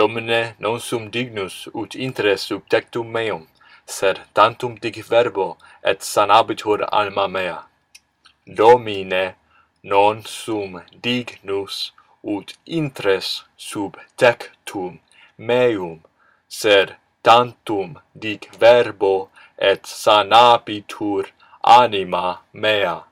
Domine non sum dignus ut intres subtectum meum, sed tantum dic verbo et sanabitur alma mea. Domine non sum dignus ut intres subtectum meum, sed tantum dic verbo et sanabitur anima mea.